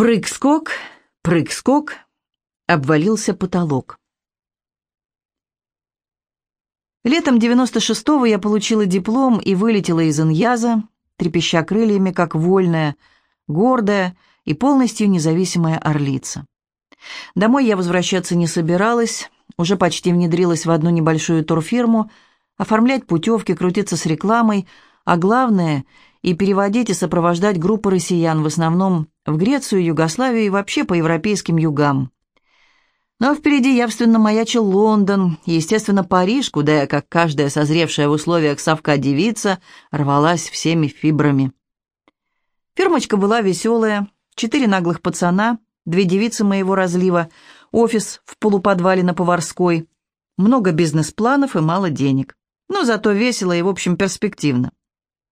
Прыг-скок, прыг-скок, обвалился потолок. Летом 96-го я получила диплом и вылетела из Иньяза, трепеща крыльями, как вольная, гордая и полностью независимая орлица. Домой я возвращаться не собиралась, уже почти внедрилась в одну небольшую турфирму, оформлять путевки, крутиться с рекламой, а главное — и переводить и сопровождать группы россиян, в основном в Грецию, Югославию и вообще по европейским югам. Но впереди явственно маячил Лондон естественно, Париж, куда я, как каждая созревшая в условиях совка девица, рвалась всеми фибрами. Фирмочка была веселая, четыре наглых пацана, две девицы моего разлива, офис в полуподвале на Поварской, много бизнес-планов и мало денег. Но зато весело и, в общем, перспективно.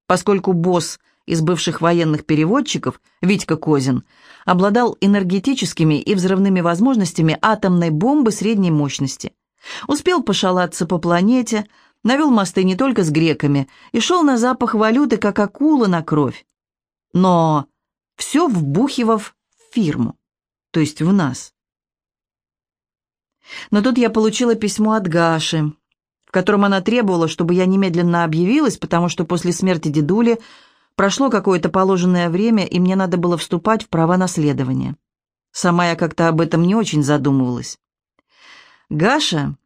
Поскольку босс из бывших военных переводчиков, Витька Козин, обладал энергетическими и взрывными возможностями атомной бомбы средней мощности. Успел пошалаться по планете, навел мосты не только с греками и шел на запах валюты, как акула на кровь. Но все вбухивав в фирму, то есть в нас. Но тут я получила письмо от Гаши, в котором она требовала, чтобы я немедленно объявилась, потому что после смерти дедули прошло какое-то положенное время, и мне надо было вступать в права наследования. Сама я как-то об этом не очень задумывалась. Гаша,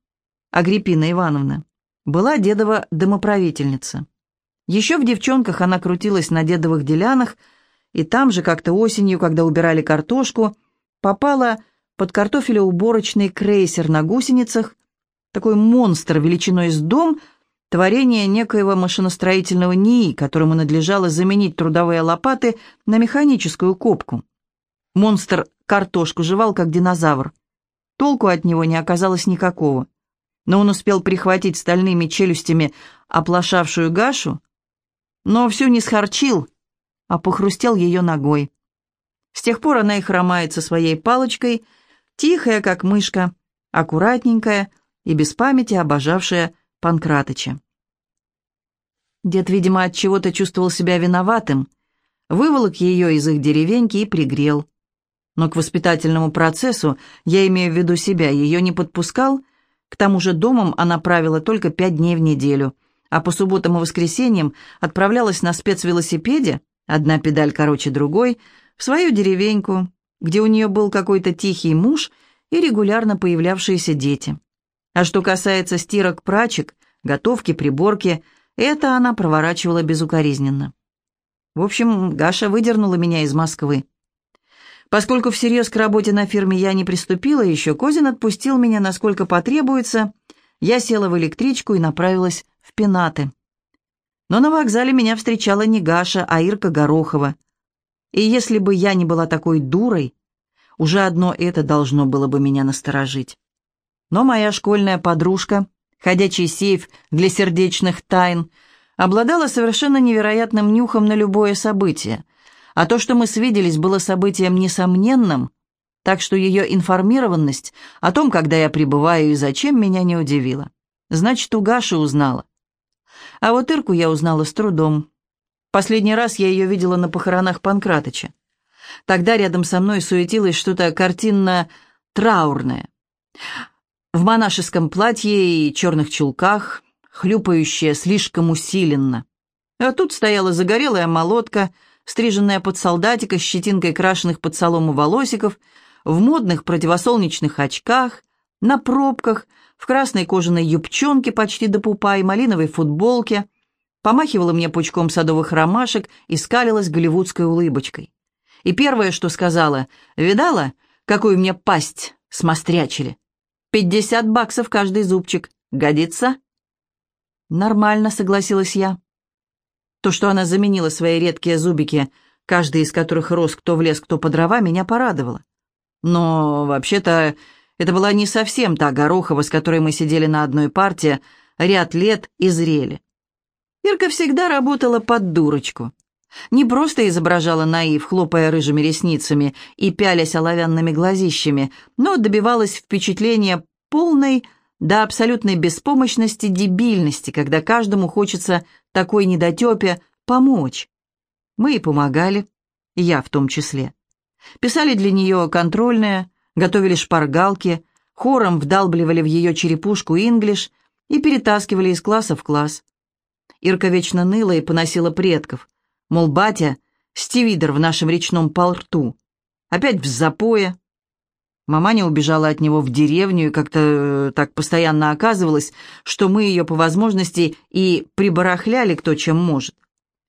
Агриппина Ивановна, была дедова домоправительница. Еще в девчонках она крутилась на дедовых делянах, и там же как-то осенью, когда убирали картошку, попала под картофелеуборочный крейсер на гусеницах, такой монстр величиной с дом, творение некоего машиностроительного НИИ, которому надлежало заменить трудовые лопаты на механическую копку. Монстр картошку жевал, как динозавр. Толку от него не оказалось никакого. Но он успел прихватить стальными челюстями оплошавшую Гашу, но всю не схорчил, а похрустел ее ногой. С тех пор она и хромает со своей палочкой, тихая, как мышка, аккуратненькая, и без памяти обожавшая Панкратыча. Дед, видимо, от чего-то чувствовал себя виноватым, выволок ее из их деревеньки и пригрел. Но к воспитательному процессу, я имею в виду себя, ее не подпускал, к тому же домом она правила только пять дней в неделю, а по субботам и воскресеньям отправлялась на спецвелосипеде, одна педаль короче другой, в свою деревеньку, где у нее был какой-то тихий муж и регулярно появлявшиеся дети. А что касается стирок, прачек, готовки, приборки, это она проворачивала безукоризненно. В общем, Гаша выдернула меня из Москвы. Поскольку всерьез к работе на фирме я не приступила еще, Козин отпустил меня, насколько потребуется, я села в электричку и направилась в Пенаты. Но на вокзале меня встречала не Гаша, а Ирка Горохова. И если бы я не была такой дурой, уже одно это должно было бы меня насторожить. Но моя школьная подружка, ходячий сейф для сердечных тайн, обладала совершенно невероятным нюхом на любое событие. А то, что мы свиделись, было событием несомненным, так что ее информированность о том, когда я прибываю и зачем, меня не удивила. Значит, у Гаши узнала. А вот Ирку я узнала с трудом. Последний раз я ее видела на похоронах Панкратыча. Тогда рядом со мной суетилось что-то картинно-траурное в монашеском платье и черных чулках, хлюпающая слишком усиленно. А тут стояла загорелая молотка, стриженная под солдатика с щетинкой крашеных под солому волосиков, в модных противосолнечных очках, на пробках, в красной кожаной юбчонке почти до пупа и малиновой футболке, помахивала мне пучком садовых ромашек и скалилась голливудской улыбочкой. И первое, что сказала, «Видала, какую мне пасть смострячили?» Пятьдесят баксов каждый зубчик. Годится?» «Нормально», — согласилась я. То, что она заменила свои редкие зубики, каждый из которых рос кто в лес, кто по дрова, меня порадовало. Но, вообще-то, это была не совсем та Горохова, с которой мы сидели на одной парте ряд лет и зрели. Ирка всегда работала под дурочку. Не просто изображала наив, хлопая рыжими ресницами и пялясь оловянными глазищами, но добивалась впечатления полной до абсолютной беспомощности дебильности, когда каждому хочется такой недотепе помочь. Мы и помогали, я в том числе. Писали для нее контрольные, готовили шпаргалки, хором вдалбливали в ее черепушку инглиш и перетаскивали из класса в класс. Ирка вечно ныла и поносила предков. Мол, батя — стивидер в нашем речном порту. Опять в запое. Маманя убежала от него в деревню, и как-то э, так постоянно оказывалось, что мы ее по возможности и прибарахляли кто чем может.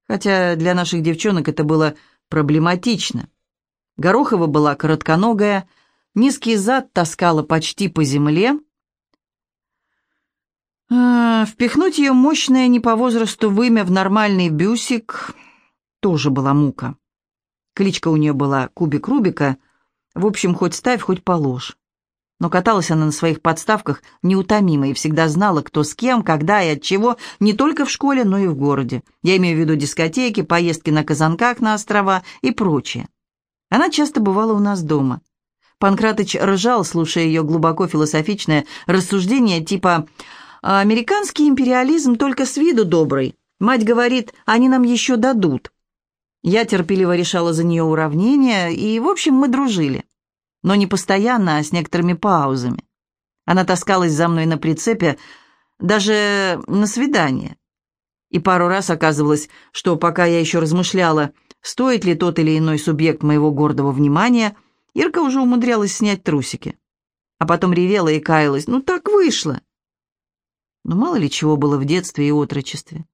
Хотя для наших девчонок это было проблематично. Горохова была коротконогая, низкий зад таскала почти по земле. А, впихнуть ее мощное не по возрасту вымя в нормальный бюсик тоже была мука. Кличка у нее была Кубик Рубика — в общем, хоть ставь, хоть положь. Но каталась она на своих подставках неутомимо и всегда знала, кто с кем, когда и от чего, не только в школе, но и в городе. Я имею в виду дискотеки, поездки на казанках на острова и прочее. Она часто бывала у нас дома. Панкратыч ржал, слушая ее глубоко философичное рассуждение типа «Американский империализм только с виду добрый. Мать говорит, они нам еще дадут». Я терпеливо решала за нее уравнения, и, в общем, мы дружили. Но не постоянно, а с некоторыми паузами. Она таскалась за мной на прицепе, даже на свидание. И пару раз оказывалось, что пока я еще размышляла, стоит ли тот или иной субъект моего гордого внимания, Ирка уже умудрялась снять трусики. А потом ревела и каялась. «Ну, так вышло!» Но мало ли чего было в детстве и отрочестве.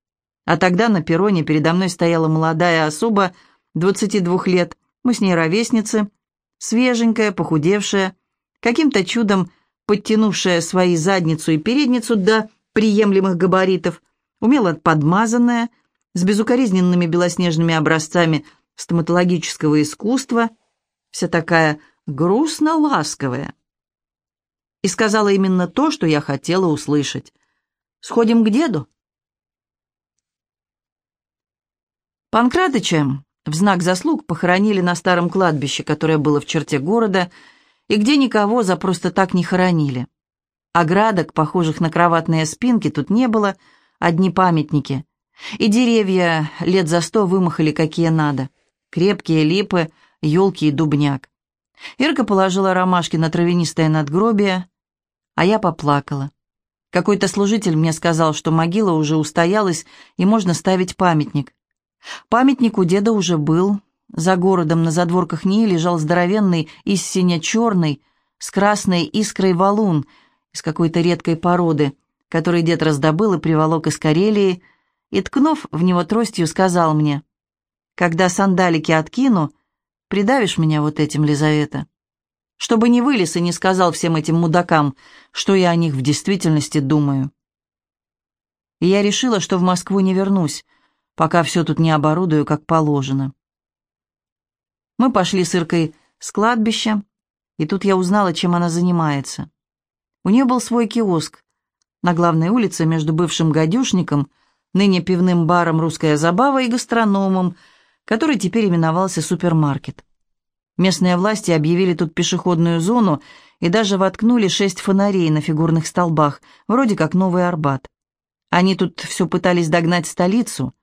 А тогда на перроне передо мной стояла молодая особа, 22 лет, мы с ней ровесницы, свеженькая, похудевшая, каким-то чудом подтянувшая свои задницу и передницу до приемлемых габаритов, умело подмазанная, с безукоризненными белоснежными образцами стоматологического искусства, вся такая грустно-ласковая. И сказала именно то, что я хотела услышать. «Сходим к деду?» Панкратыча в знак заслуг похоронили на старом кладбище, которое было в черте города, и где никого за просто так не хоронили. Оградок, похожих на кроватные спинки, тут не было, одни памятники. И деревья лет за сто вымахали какие надо. Крепкие липы, елки и дубняк. Ирка положила ромашки на травянистое надгробие, а я поплакала. Какой-то служитель мне сказал, что могила уже устоялась, и можно ставить памятник. Памятник у деда уже был. За городом на задворках ней лежал здоровенный и сине-черный, с красной искрой валун из какой-то редкой породы, который дед раздобыл и приволок из Карелии, и, ткнув в него тростью, сказал мне, «Когда сандалики откину, придавишь меня вот этим, Лизавета, чтобы не вылез и не сказал всем этим мудакам, что я о них в действительности думаю». И я решила, что в Москву не вернусь, пока все тут не оборудую, как положено. Мы пошли с Иркой с кладбища, и тут я узнала, чем она занимается. У нее был свой киоск на главной улице между бывшим гадюшником, ныне пивным баром «Русская забава» и гастрономом, который теперь именовался супермаркет. Местные власти объявили тут пешеходную зону и даже воткнули шесть фонарей на фигурных столбах, вроде как Новый Арбат. Они тут все пытались догнать столицу,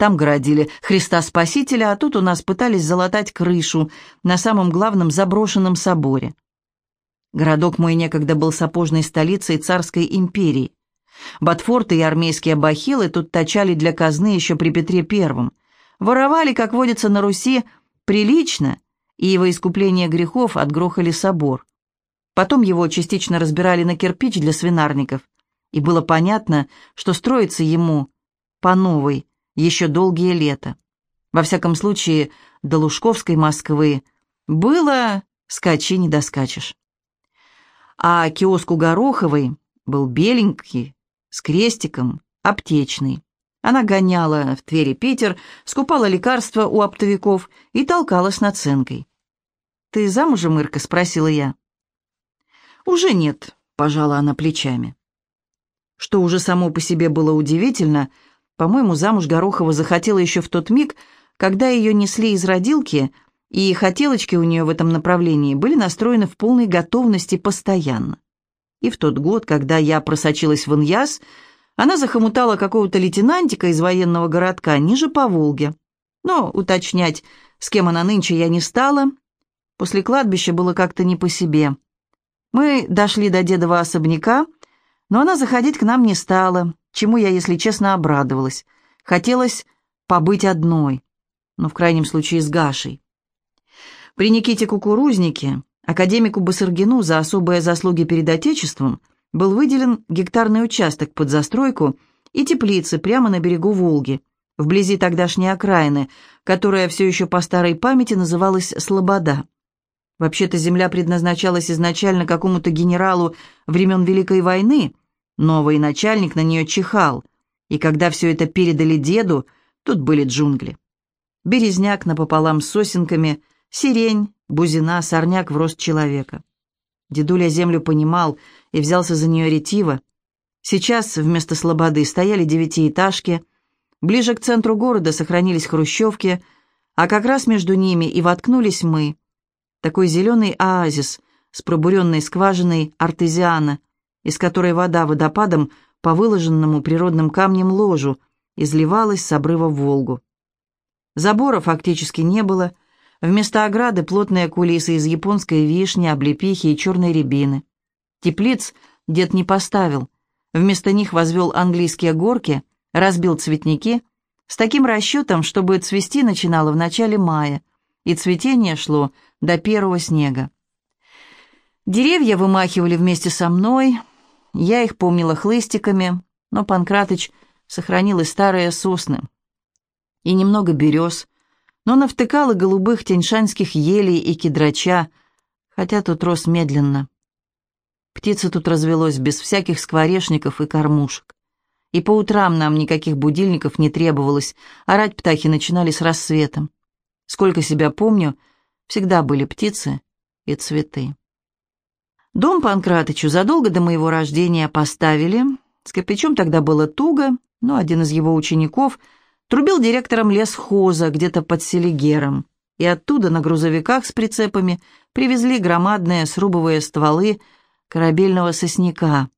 там городили Христа Спасителя, а тут у нас пытались залатать крышу на самом главном заброшенном соборе. Городок мой некогда был сапожной столицей царской империи. Ботфорты и армейские бахилы тут точали для казны еще при Петре Первом. Воровали, как водится на Руси, прилично, и во искупление грехов отгрохали собор. Потом его частично разбирали на кирпич для свинарников, и было понятно, что строится ему по новой, еще долгие лета. Во всяком случае, до Лужковской Москвы было «скачи, не доскачешь». А киоск у Гороховой был беленький, с крестиком, аптечный. Она гоняла в Твери Питер, скупала лекарства у оптовиков и толкалась с наценкой. «Ты замужем, Ирка?» — спросила я. «Уже нет», — пожала она плечами. Что уже само по себе было удивительно — по-моему, замуж Горохова захотела еще в тот миг, когда ее несли из родилки, и хотелочки у нее в этом направлении были настроены в полной готовности постоянно. И в тот год, когда я просочилась в Иньяс, она захомутала какого-то лейтенантика из военного городка ниже по Волге. Но уточнять, с кем она нынче, я не стала. После кладбища было как-то не по себе. Мы дошли до дедова особняка, но она заходить к нам не стала, чему я, если честно, обрадовалась. Хотелось побыть одной, но в крайнем случае с Гашей. При Никите Кукурузнике, академику Басаргину за особые заслуги перед Отечеством, был выделен гектарный участок под застройку и теплицы прямо на берегу Волги, вблизи тогдашней окраины, которая все еще по старой памяти называлась Слобода. Вообще-то земля предназначалась изначально какому-то генералу времен Великой войны, новый начальник на нее чихал, и когда все это передали деду, тут были джунгли. Березняк напополам с сосенками, сирень, бузина, сорняк в рост человека. Дедуля землю понимал и взялся за нее ретиво. Сейчас вместо слободы стояли девятиэтажки, ближе к центру города сохранились хрущевки, а как раз между ними и воткнулись мы. Такой зеленый оазис с пробуренной скважиной артезиана, из которой вода водопадом по выложенному природным камнем ложу изливалась с обрыва в Волгу. Забора фактически не было, вместо ограды плотные кулисы из японской вишни, облепихи и черной рябины. Теплиц дед не поставил, вместо них возвел английские горки, разбил цветники, с таким расчетом, чтобы цвести начинало в начале мая, и цветение шло до первого снега. Деревья вымахивали вместе со мной, я их помнила хлыстиками, но Панкратыч сохранил и старые сосны, и немного берез, но навтыкал и голубых тяньшанских елей и кедрача, хотя тут рос медленно. Птицы тут развелось без всяких скворечников и кормушек. И по утрам нам никаких будильников не требовалось, орать птахи начинали с рассветом. Сколько себя помню, всегда были птицы и цветы. Дом Панкратычу задолго до моего рождения поставили. С копичом тогда было туго, но один из его учеников трубил директором лесхоза где-то под Селигером, и оттуда на грузовиках с прицепами привезли громадные срубовые стволы корабельного сосняка.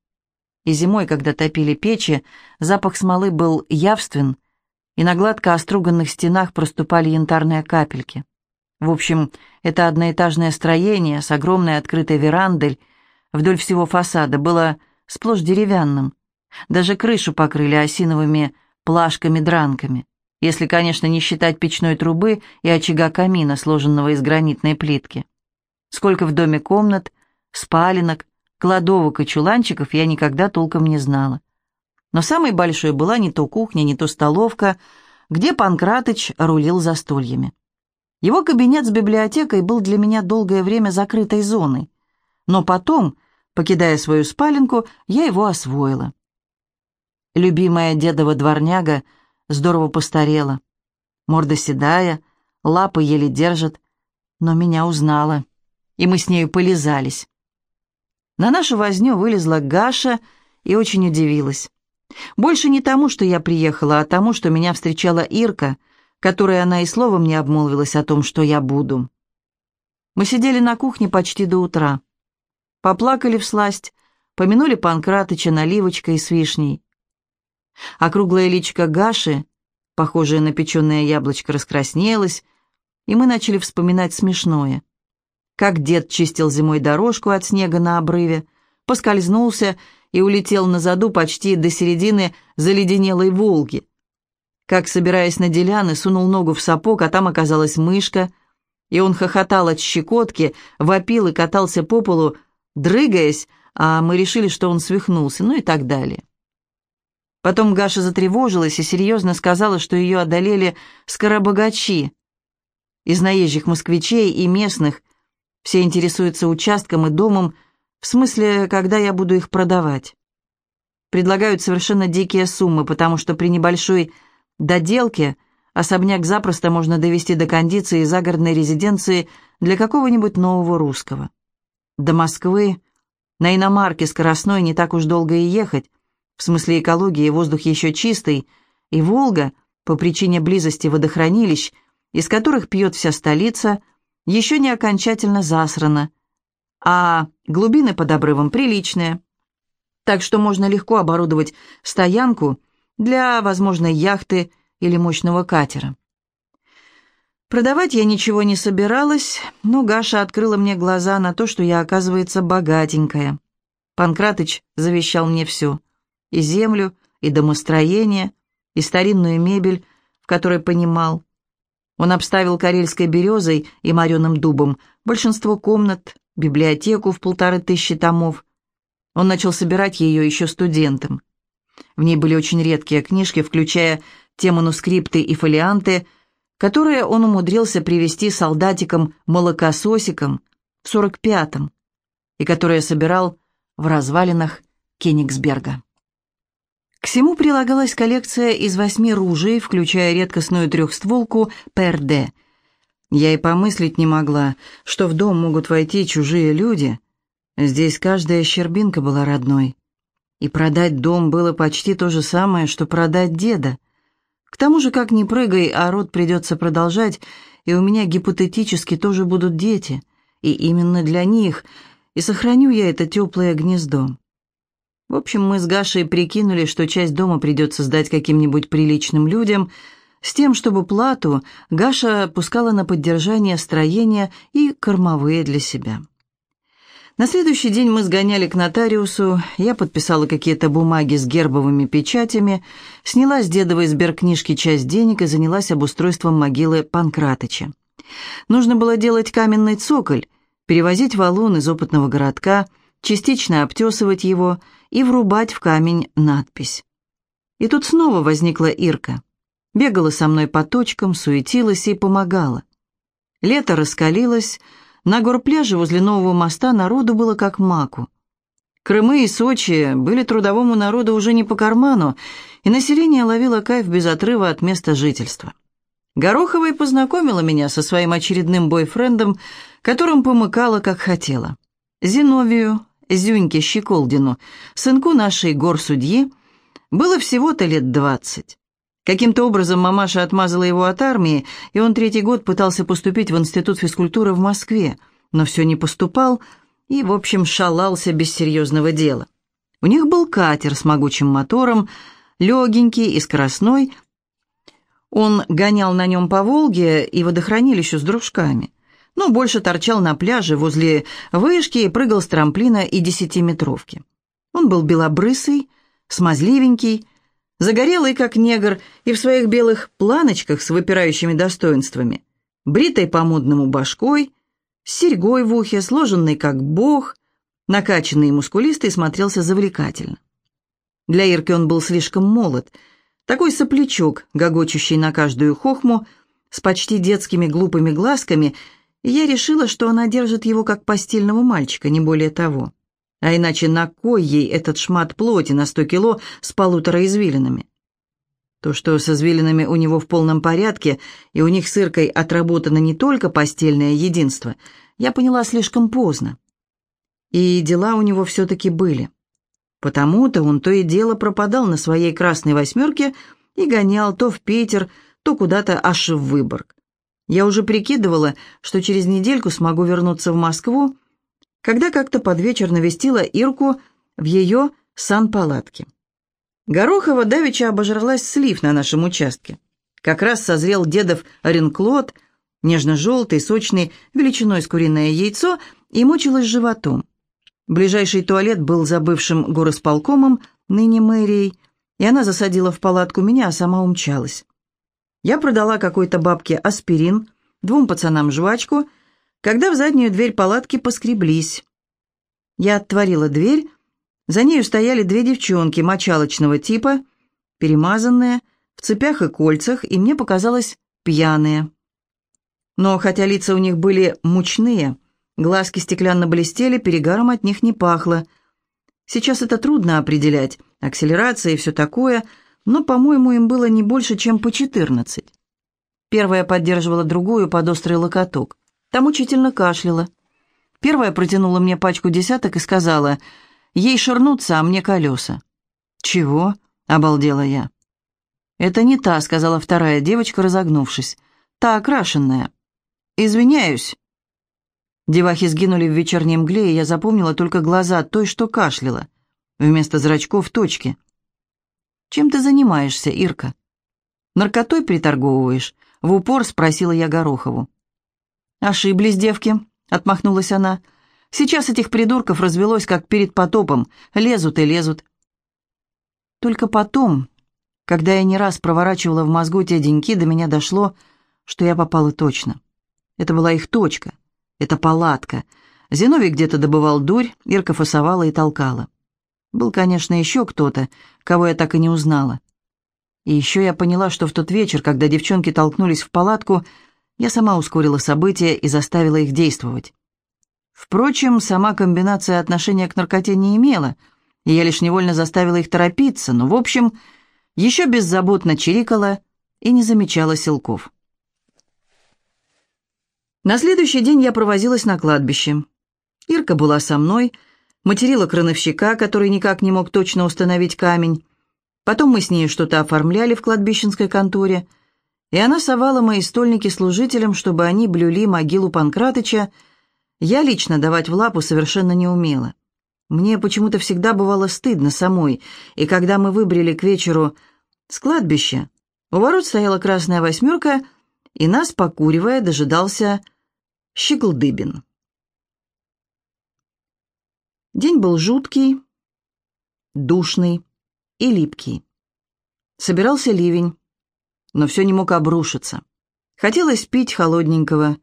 И зимой, когда топили печи, запах смолы был явствен, и на гладко оструганных стенах проступали янтарные капельки. В общем, это одноэтажное строение с огромной открытой верандой вдоль всего фасада было сплошь деревянным. Даже крышу покрыли осиновыми плашками-дранками, если, конечно, не считать печной трубы и очага камина, сложенного из гранитной плитки. Сколько в доме комнат, спаленок, кладовок и чуланчиков я никогда толком не знала. Но самой большой была не то кухня, не то столовка, где Панкратыч рулил застольями. Его кабинет с библиотекой был для меня долгое время закрытой зоной. Но потом, покидая свою спаленку, я его освоила. Любимая дедова дворняга здорово постарела. Морда седая, лапы еле держит, но меня узнала, и мы с нею полизались. На нашу возню вылезла Гаша и очень удивилась. Больше не тому, что я приехала, а тому, что меня встречала Ирка — которой она и словом не обмолвилась о том, что я буду. Мы сидели на кухне почти до утра. Поплакали в сласть, помянули Панкратыча наливочкой с вишней. Округлая личка Гаши, похожая на печеное яблочко, раскраснелась, и мы начали вспоминать смешное. Как дед чистил зимой дорожку от снега на обрыве, поскользнулся и улетел на заду почти до середины заледенелой Волги как, собираясь на деляны, сунул ногу в сапог, а там оказалась мышка, и он хохотал от щекотки, вопил и катался по полу, дрыгаясь, а мы решили, что он свихнулся, ну и так далее. Потом Гаша затревожилась и серьезно сказала, что ее одолели скоробогачи. Из наезжих москвичей и местных все интересуются участком и домом, в смысле, когда я буду их продавать. Предлагают совершенно дикие суммы, потому что при небольшой доделки особняк запросто можно довести до кондиции загородной резиденции для какого-нибудь нового русского. До Москвы на иномарке скоростной не так уж долго и ехать, в смысле экологии воздух еще чистый, и Волга, по причине близости водохранилищ, из которых пьет вся столица, еще не окончательно засрана, а глубины под обрывом приличные. Так что можно легко оборудовать стоянку – для возможной яхты или мощного катера. Продавать я ничего не собиралась, но Гаша открыла мне глаза на то, что я, оказывается, богатенькая. Панкратыч завещал мне все. И землю, и домостроение, и старинную мебель, в которой понимал. Он обставил карельской березой и мореным дубом большинство комнат, библиотеку в полторы тысячи томов. Он начал собирать ее еще студентом. В ней были очень редкие книжки, включая те манускрипты и фолианты, которые он умудрился привести солдатикам-молокососикам в 45-м и которые собирал в развалинах Кенигсберга. К всему прилагалась коллекция из восьми ружей, включая редкостную трехстволку ПРД. Я и помыслить не могла, что в дом могут войти чужие люди. Здесь каждая щербинка была родной. И продать дом было почти то же самое, что продать деда. К тому же, как ни прыгай, а род придется продолжать, и у меня гипотетически тоже будут дети. И именно для них, и сохраню я это теплое гнездо. В общем, мы с Гашей прикинули, что часть дома придется сдать каким-нибудь приличным людям, с тем, чтобы плату Гаша пускала на поддержание строения и кормовые для себя. На следующий день мы сгоняли к нотариусу, я подписала какие-то бумаги с гербовыми печатями, сняла с дедовой сберкнижки часть денег и занялась обустройством могилы Панкратыча. Нужно было делать каменный цоколь, перевозить валун из опытного городка, частично обтесывать его и врубать в камень надпись. И тут снова возникла Ирка. Бегала со мной по точкам, суетилась и помогала. Лето раскалилось, на горпляже возле нового моста народу было как маку. Крымы и Сочи были трудовому народу уже не по карману, и население ловило кайф без отрыва от места жительства. Горохова и познакомила меня со своим очередным бойфрендом, которым помыкала, как хотела. Зиновию, Зюньке Щеколдину, сынку нашей горсудьи, было всего-то лет двадцать. Каким-то образом мамаша отмазала его от армии, и он третий год пытался поступить в Институт физкультуры в Москве, но все не поступал и, в общем, шалался без серьезного дела. У них был катер с могучим мотором, легенький и скоростной. Он гонял на нем по Волге и водохранилищу с дружками, но больше торчал на пляже возле вышки и прыгал с трамплина и десятиметровки. Он был белобрысый, смазливенький, загорелый как негр и в своих белых планочках с выпирающими достоинствами, бритой по-модному башкой, с серьгой в ухе, сложенный как бог, накачанный и мускулистый, смотрелся завлекательно. Для Ирки он был слишком молод, такой соплячок, гогочущий на каждую хохму, с почти детскими глупыми глазками, и я решила, что она держит его как постельного мальчика, не более того. А иначе на кой ей этот шмат плоти на сто кило с полутора извилинами? То, что с извилинами у него в полном порядке, и у них с Иркой отработано не только постельное единство, я поняла слишком поздно. И дела у него все-таки были. Потому-то он то и дело пропадал на своей красной восьмерке и гонял то в Питер, то куда-то аж в Выборг. Я уже прикидывала, что через недельку смогу вернуться в Москву, когда как-то под вечер навестила Ирку в ее санпалатке. Горохова давеча обожралась слив на нашем участке. Как раз созрел дедов ренклот, нежно-желтый, сочный, величиной с куриное яйцо, и мучилась животом. Ближайший туалет был за бывшим горосполкомом, ныне мэрией, и она засадила в палатку меня, а сама умчалась. Я продала какой-то бабке аспирин, двум пацанам жвачку — когда в заднюю дверь палатки поскреблись. Я отворила дверь, за нею стояли две девчонки мочалочного типа, перемазанные, в цепях и кольцах, и мне показалось пьяные. Но хотя лица у них были мучные, глазки стеклянно блестели, перегаром от них не пахло. Сейчас это трудно определять, акселерация и все такое, но, по-моему, им было не больше, чем по четырнадцать. Первая поддерживала другую под острый локоток. Там учительно кашляла. Первая протянула мне пачку десяток и сказала, «Ей ширнуться, а мне колеса». «Чего?» — обалдела я. «Это не та», — сказала вторая девочка, разогнувшись. «Та окрашенная». «Извиняюсь». Девахи сгинули в вечерней мгле, и я запомнила только глаза той, что кашляла. Вместо зрачков — точки. «Чем ты занимаешься, Ирка?» «Наркотой приторговываешь?» В упор спросила я Горохову. «Ошиблись, девки», — отмахнулась она. «Сейчас этих придурков развелось, как перед потопом. Лезут и лезут». Только потом, когда я не раз проворачивала в мозгу те деньки, до меня дошло, что я попала точно. Это была их точка, это палатка. Зиновий где-то добывал дурь, Ирка фасовала и толкала. Был, конечно, еще кто-то, кого я так и не узнала. И еще я поняла, что в тот вечер, когда девчонки толкнулись в палатку, я сама ускорила события и заставила их действовать. Впрочем, сама комбинация отношения к наркоте не имела, и я лишь невольно заставила их торопиться, но, в общем, еще беззаботно чирикала и не замечала силков. На следующий день я провозилась на кладбище. Ирка была со мной, материла крановщика, который никак не мог точно установить камень, Потом мы с ней что-то оформляли в кладбищенской конторе, и она совала мои стольники служителям, чтобы они блюли могилу Панкратыча. Я лично давать в лапу совершенно не умела. Мне почему-то всегда бывало стыдно самой, и когда мы выбрали к вечеру с кладбища, у ворот стояла красная восьмерка, и нас, покуривая, дожидался Щеглдыбин. День был жуткий, душный и липкий. Собирался ливень, но все не мог обрушиться. Хотелось пить холодненького.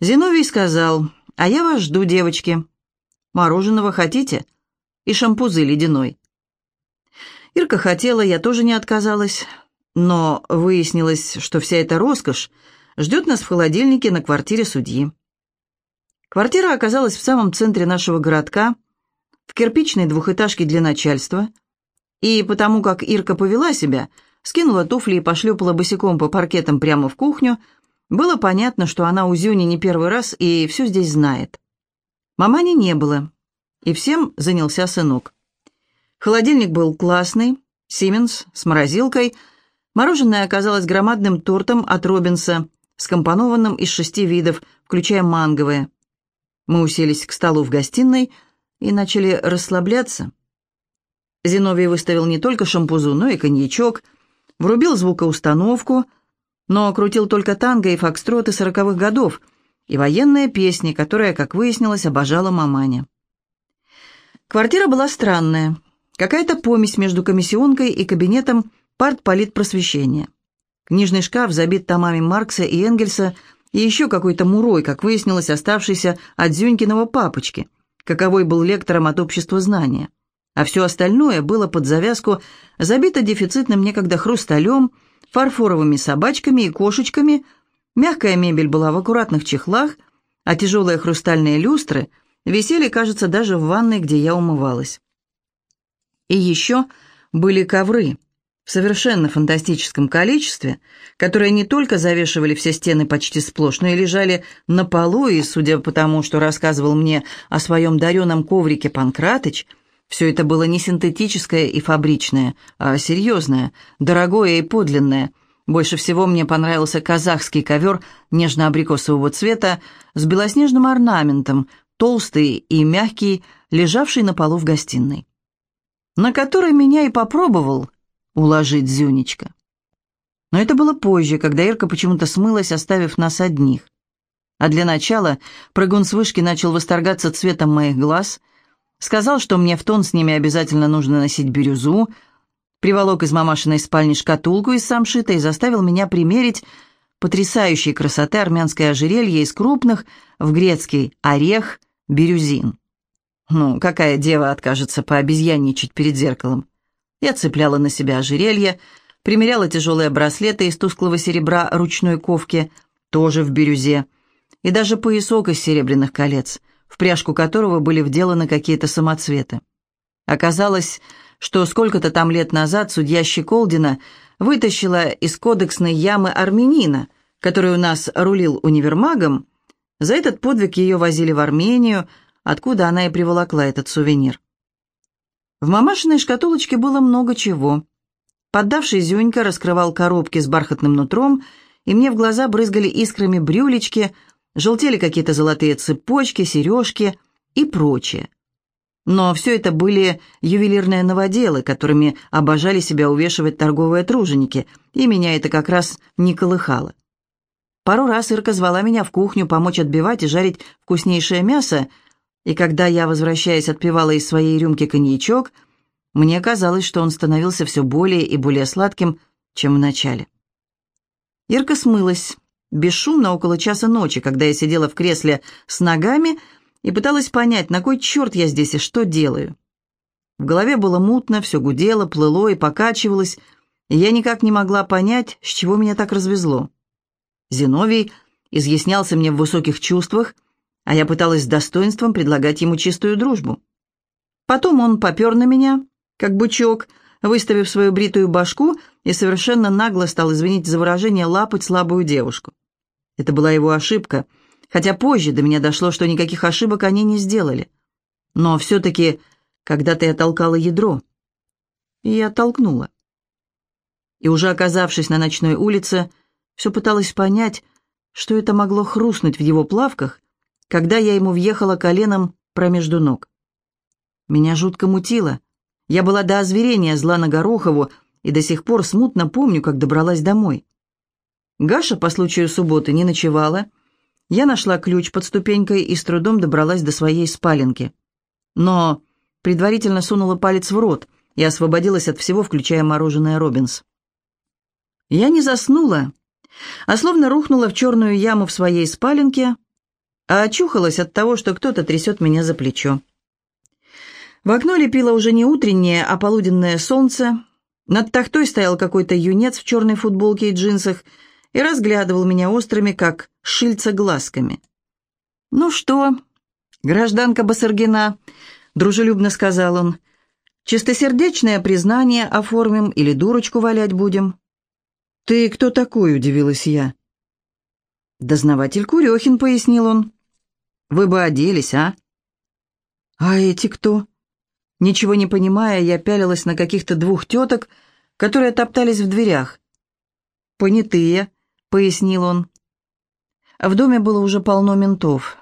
Зиновий сказал, «А я вас жду, девочки. Мороженого хотите? И шампузы ледяной». Ирка хотела, я тоже не отказалась, но выяснилось, что вся эта роскошь ждет нас в холодильнике на квартире судьи. Квартира оказалась в самом центре нашего городка, в кирпичной двухэтажке для начальства – и потому как Ирка повела себя, скинула туфли и пошлепала босиком по паркетам прямо в кухню, было понятно, что она у Зюни не первый раз и все здесь знает. Мамани не было, и всем занялся сынок. Холодильник был классный, Сименс с морозилкой. Мороженое оказалось громадным тортом от Робинса, скомпонованным из шести видов, включая манговое. Мы уселись к столу в гостиной и начали расслабляться. Зиновий выставил не только шампузу, но и коньячок, врубил звукоустановку, но крутил только танго и фокстроты сороковых годов и военные песни, которые, как выяснилось, обожала маманя. Квартира была странная, какая-то помесь между комиссионкой и кабинетом партполитпросвещения. Книжный шкаф забит томами Маркса и Энгельса и еще какой-то мурой, как выяснилось, оставшийся от Зюнькиного папочки, каковой был лектором от общества знания а все остальное было под завязку забито дефицитным некогда хрусталем, фарфоровыми собачками и кошечками, мягкая мебель была в аккуратных чехлах, а тяжелые хрустальные люстры висели, кажется, даже в ванной, где я умывалась. И еще были ковры в совершенно фантастическом количестве, которые не только завешивали все стены почти сплошь, но и лежали на полу, и, судя по тому, что рассказывал мне о своем дареном коврике Панкратыч, все это было не синтетическое и фабричное, а серьезное, дорогое и подлинное. Больше всего мне понравился казахский ковер нежно-абрикосового цвета с белоснежным орнаментом, толстый и мягкий, лежавший на полу в гостиной, на который меня и попробовал уложить Зюнечка. Но это было позже, когда Ирка почему-то смылась, оставив нас одних. А для начала прыгун с вышки начал восторгаться цветом моих глаз — Сказал, что мне в тон с ними обязательно нужно носить бирюзу, приволок из мамашиной спальни шкатулку из самшита и заставил меня примерить потрясающей красоты армянское ожерелье из крупных в грецкий орех бирюзин. Ну, какая дева откажется пообезьянничать перед зеркалом? Я цепляла на себя ожерелье, примеряла тяжелые браслеты из тусклого серебра ручной ковки, тоже в бирюзе, и даже поясок из серебряных колец — в пряжку которого были вделаны какие-то самоцветы. Оказалось, что сколько-то там лет назад судья Щеколдина вытащила из кодексной ямы армянина, который у нас рулил универмагом, за этот подвиг ее возили в Армению, откуда она и приволокла этот сувенир. В мамашиной шкатулочке было много чего. Поддавший Зюнька раскрывал коробки с бархатным нутром, и мне в глаза брызгали искрами брюлечки, желтели какие-то золотые цепочки, сережки и прочее. Но все это были ювелирные новоделы, которыми обожали себя увешивать торговые труженики, и меня это как раз не колыхало. Пару раз Ирка звала меня в кухню помочь отбивать и жарить вкуснейшее мясо, и когда я, возвращаясь, отпивала из своей рюмки коньячок, мне казалось, что он становился все более и более сладким, чем в начале. Ирка смылась бесшумно около часа ночи, когда я сидела в кресле с ногами и пыталась понять, на кой черт я здесь и что делаю. В голове было мутно, все гудело, плыло и покачивалось, и я никак не могла понять, с чего меня так развезло. Зиновий изъяснялся мне в высоких чувствах, а я пыталась с достоинством предлагать ему чистую дружбу. Потом он попер на меня, как бычок, выставив свою бритую башку и совершенно нагло стал, извинить за выражение, лапать слабую девушку. Это была его ошибка — хотя позже до меня дошло, что никаких ошибок они не сделали. Но все-таки когда-то я толкала ядро. И я толкнула. И уже оказавшись на ночной улице, все пыталась понять, что это могло хрустнуть в его плавках, когда я ему въехала коленом промежду ног. Меня жутко мутило. Я была до озверения зла на Горохову и до сих пор смутно помню, как добралась домой. Гаша по случаю субботы не ночевала, я нашла ключ под ступенькой и с трудом добралась до своей спаленки. Но предварительно сунула палец в рот и освободилась от всего, включая мороженое Робинс. Я не заснула, а словно рухнула в черную яму в своей спаленке, а очухалась от того, что кто-то трясет меня за плечо. В окно лепило уже не утреннее, а полуденное солнце. Над тахтой стоял какой-то юнец в черной футболке и джинсах – и разглядывал меня острыми, как шильца, глазками. «Ну что, гражданка Басаргина?» — дружелюбно сказал он. «Чистосердечное признание оформим или дурочку валять будем?» «Ты кто такой?» — удивилась я. «Дознаватель Курехин», — пояснил он. «Вы бы оделись, а?» «А эти кто?» Ничего не понимая, я пялилась на каких-то двух теток, которые топтались в дверях. «Понятые», пояснил он. В доме было уже полно ментов.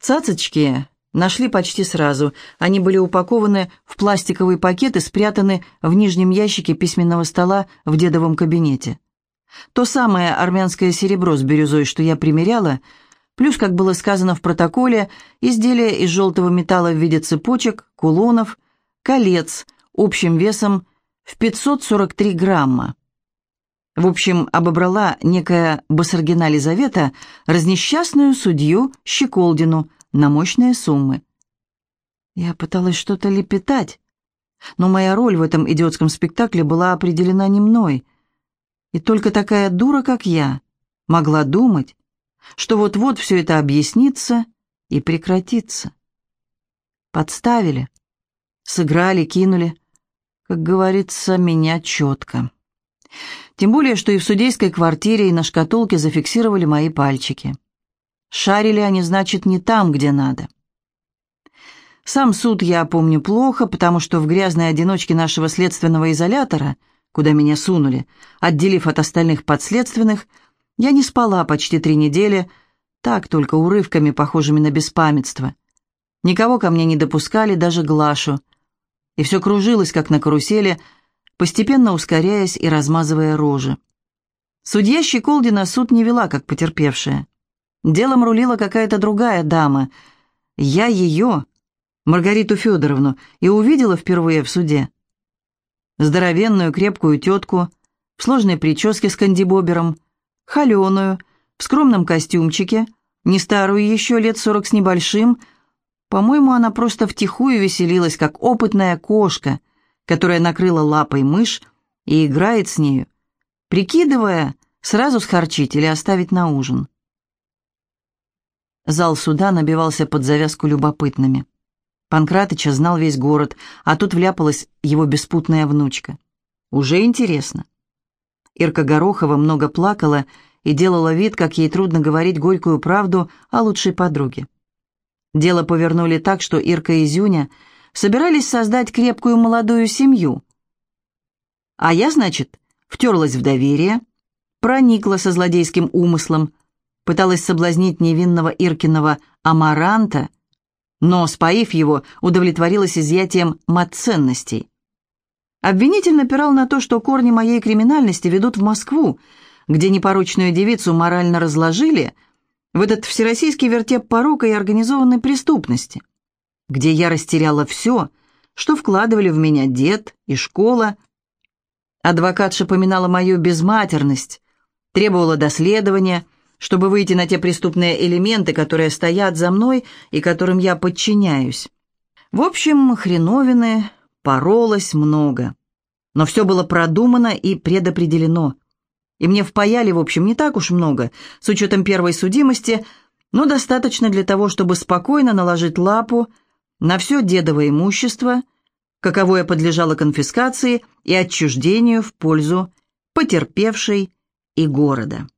Цацочки нашли почти сразу. Они были упакованы в пластиковый пакет и спрятаны в нижнем ящике письменного стола в дедовом кабинете. То самое армянское серебро с бирюзой, что я примеряла, плюс, как было сказано в протоколе, изделия из желтого металла в виде цепочек, кулонов, колец общим весом в 543 грамма. В общем, обобрала некая Басаргина Лизавета разнесчастную судью Щеколдину на мощные суммы. Я пыталась что-то лепетать, но моя роль в этом идиотском спектакле была определена не мной. И только такая дура, как я, могла думать, что вот-вот все это объяснится и прекратится. Подставили, сыграли, кинули, как говорится, меня четко. Тем более, что и в судейской квартире, и на шкатулке зафиксировали мои пальчики. Шарили они, значит, не там, где надо. Сам суд я помню плохо, потому что в грязной одиночке нашего следственного изолятора, куда меня сунули, отделив от остальных подследственных, я не спала почти три недели, так только урывками, похожими на беспамятство. Никого ко мне не допускали, даже Глашу. И все кружилось, как на карусели, постепенно ускоряясь и размазывая рожи. Судья Щеколдина суд не вела, как потерпевшая. Делом рулила какая-то другая дама. Я ее, Маргариту Федоровну, и увидела впервые в суде. Здоровенную крепкую тетку, в сложной прическе с кандибобером, холеную, в скромном костюмчике, не старую еще, лет сорок с небольшим. По-моему, она просто втихую веселилась, как опытная кошка, которая накрыла лапой мышь и играет с нею, прикидывая, сразу схорчить или оставить на ужин. Зал суда набивался под завязку любопытными. Панкратыча знал весь город, а тут вляпалась его беспутная внучка. Уже интересно. Ирка Горохова много плакала и делала вид, как ей трудно говорить горькую правду о лучшей подруге. Дело повернули так, что Ирка и Зюня – собирались создать крепкую молодую семью. А я, значит, втерлась в доверие, проникла со злодейским умыслом, пыталась соблазнить невинного Иркиного Амаранта, но, споив его, удовлетворилась изъятием мат-ценностей. Обвинитель напирал на то, что корни моей криминальности ведут в Москву, где непорочную девицу морально разложили, в этот всероссийский вертеп порока и организованной преступности, где я растеряла все, что вкладывали в меня дед и школа. Адвокатша поминала мою безматерность, требовала доследования, чтобы выйти на те преступные элементы, которые стоят за мной и которым я подчиняюсь. В общем, хреновины поролось много. Но все было продумано и предопределено. И мне впаяли, в общем, не так уж много, с учетом первой судимости, но достаточно для того, чтобы спокойно наложить лапу на все дедово имущество, каковое подлежало конфискации и отчуждению в пользу потерпевшей и города.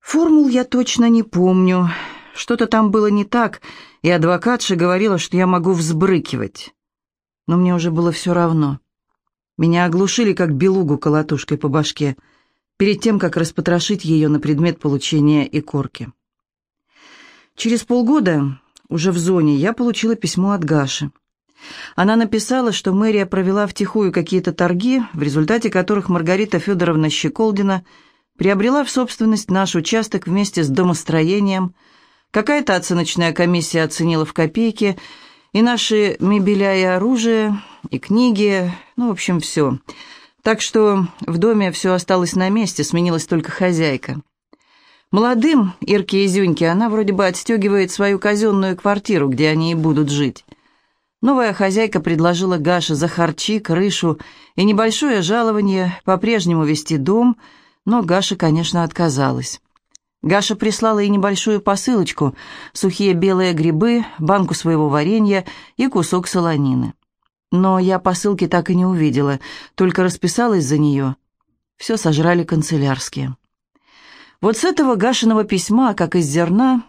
Формул я точно не помню. Что-то там было не так, и адвокатша говорила, что я могу взбрыкивать. Но мне уже было все равно. Меня оглушили, как белугу колотушкой по башке, перед тем, как распотрошить ее на предмет получения икорки. Через полгода, уже в зоне, я получила письмо от Гаши. Она написала, что мэрия провела втихую какие-то торги, в результате которых Маргарита Федоровна Щеколдина приобрела в собственность наш участок вместе с домостроением, какая-то оценочная комиссия оценила в копейки, и наши мебеля и оружие, и книги, ну, в общем, все. Так что в доме все осталось на месте, сменилась только хозяйка. Молодым, Ирке и Зюньке, она вроде бы отстегивает свою казенную квартиру, где они и будут жить. Новая хозяйка предложила Гаше за харчи, крышу и небольшое жалование по-прежнему вести дом, но Гаша, конечно, отказалась. Гаша прислала ей небольшую посылочку, сухие белые грибы, банку своего варенья и кусок солонины. Но я посылки так и не увидела, только расписалась за нее. Все сожрали канцелярские. Вот с этого Гашиного письма, как из зерна,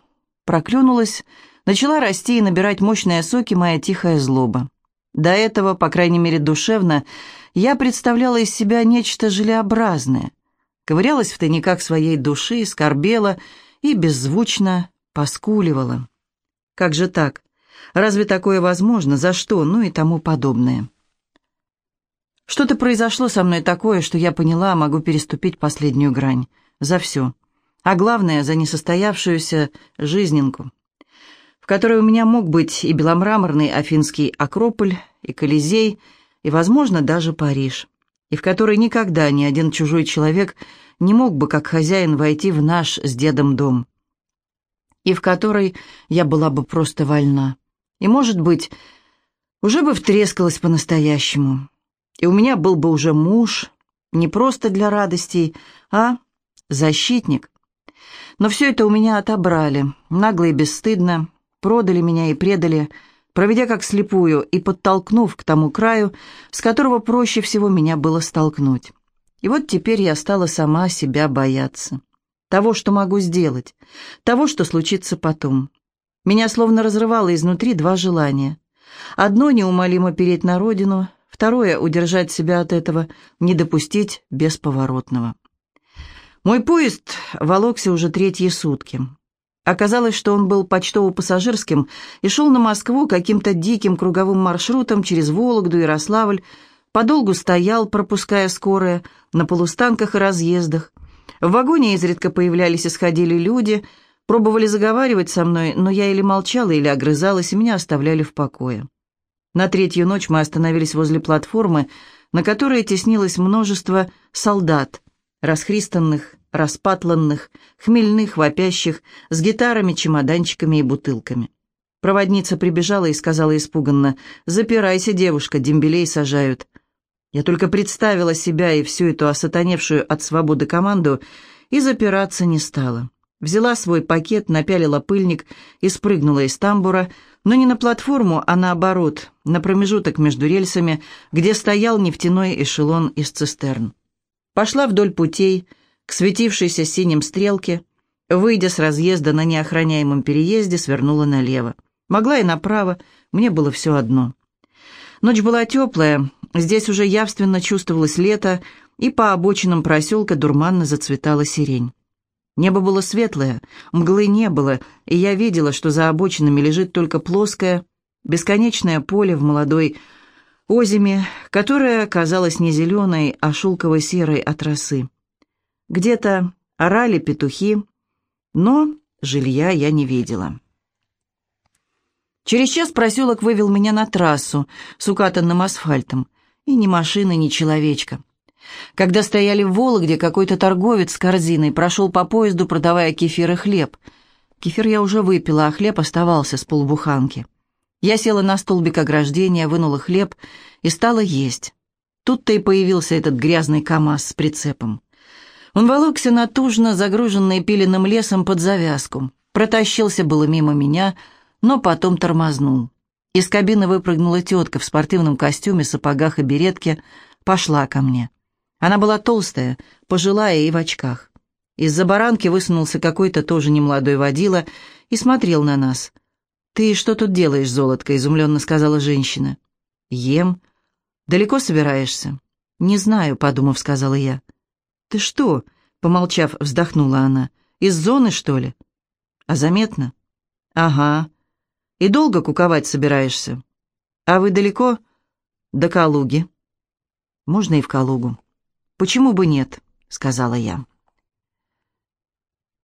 проклюнулась, начала расти и набирать мощные соки моя тихая злоба. До этого, по крайней мере душевно, я представляла из себя нечто желеобразное — ковырялась в тайниках своей души, скорбела и беззвучно поскуливала. Как же так? Разве такое возможно? За что? Ну и тому подобное. Что-то произошло со мной такое, что я поняла, могу переступить последнюю грань. За все. А главное, за несостоявшуюся жизненку, в которой у меня мог быть и беломраморный Афинский Акрополь, и Колизей, и, возможно, даже Париж и в которой никогда ни один чужой человек не мог бы, как хозяин, войти в наш с дедом дом, и в которой я была бы просто вольна. И, может быть, уже бы втрескалась по-настоящему. И у меня был бы уже муж, не просто для радостей, а защитник. Но все это у меня отобрали, нагло и бесстыдно, продали меня и предали, проведя как слепую и подтолкнув к тому краю, с которого проще всего меня было столкнуть. И вот теперь я стала сама себя бояться. Того, что могу сделать, того, что случится потом. Меня словно разрывало изнутри два желания. Одно — неумолимо переть на родину, второе — удержать себя от этого, не допустить бесповоротного. Мой поезд волокся уже третьи сутки. Оказалось, что он был почтово-пассажирским и шел на Москву каким-то диким круговым маршрутом через Вологду, Ярославль, подолгу стоял, пропуская скорые, на полустанках и разъездах. В вагоне изредка появлялись и сходили люди, пробовали заговаривать со мной, но я или молчала, или огрызалась, и меня оставляли в покое. На третью ночь мы остановились возле платформы, на которой теснилось множество солдат, расхристанных, распатланных, хмельных, вопящих, с гитарами, чемоданчиками и бутылками. Проводница прибежала и сказала испуганно, «Запирайся, девушка, дембелей сажают». Я только представила себя и всю эту осатаневшую от свободы команду и запираться не стала. Взяла свой пакет, напялила пыльник и спрыгнула из тамбура, но не на платформу, а наоборот, на промежуток между рельсами, где стоял нефтяной эшелон из цистерн. Пошла вдоль путей, к светившейся синим стрелке, выйдя с разъезда на неохраняемом переезде, свернула налево. Могла и направо, мне было все одно. Ночь была теплая, здесь уже явственно чувствовалось лето, и по обочинам проселка дурманно зацветала сирень. Небо было светлое, мглы не было, и я видела, что за обочинами лежит только плоское, бесконечное поле в молодой озиме, которая казалась не зеленой, а шелково-серой от росы. Где-то орали петухи, но жилья я не видела. Через час проселок вывел меня на трассу с укатанным асфальтом. И ни машины, ни человечка. Когда стояли в Вологде, какой-то торговец с корзиной прошел по поезду, продавая кефир и хлеб. Кефир я уже выпила, а хлеб оставался с полбуханки. Я села на столбик ограждения, вынула хлеб и стала есть. Тут-то и появился этот грязный КамАЗ с прицепом. Он волокся натужно, загруженный пиленным лесом под завязку. Протащился было мимо меня, но потом тормознул. Из кабины выпрыгнула тетка в спортивном костюме, сапогах и беретке, пошла ко мне. Она была толстая, пожилая и в очках. Из-за баранки высунулся какой-то тоже немолодой водила и смотрел на нас. «Ты что тут делаешь, золотко?» — изумленно сказала женщина. «Ем. Далеко собираешься?» «Не знаю», — подумав, сказала я. «Ты что?» — помолчав, вздохнула она. «Из зоны, что ли?» «А заметно?» «Ага. И долго куковать собираешься?» «А вы далеко?» «До Калуги». «Можно и в Калугу». «Почему бы нет?» — сказала я.